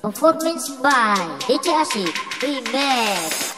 Performance by DJ Asik Remix.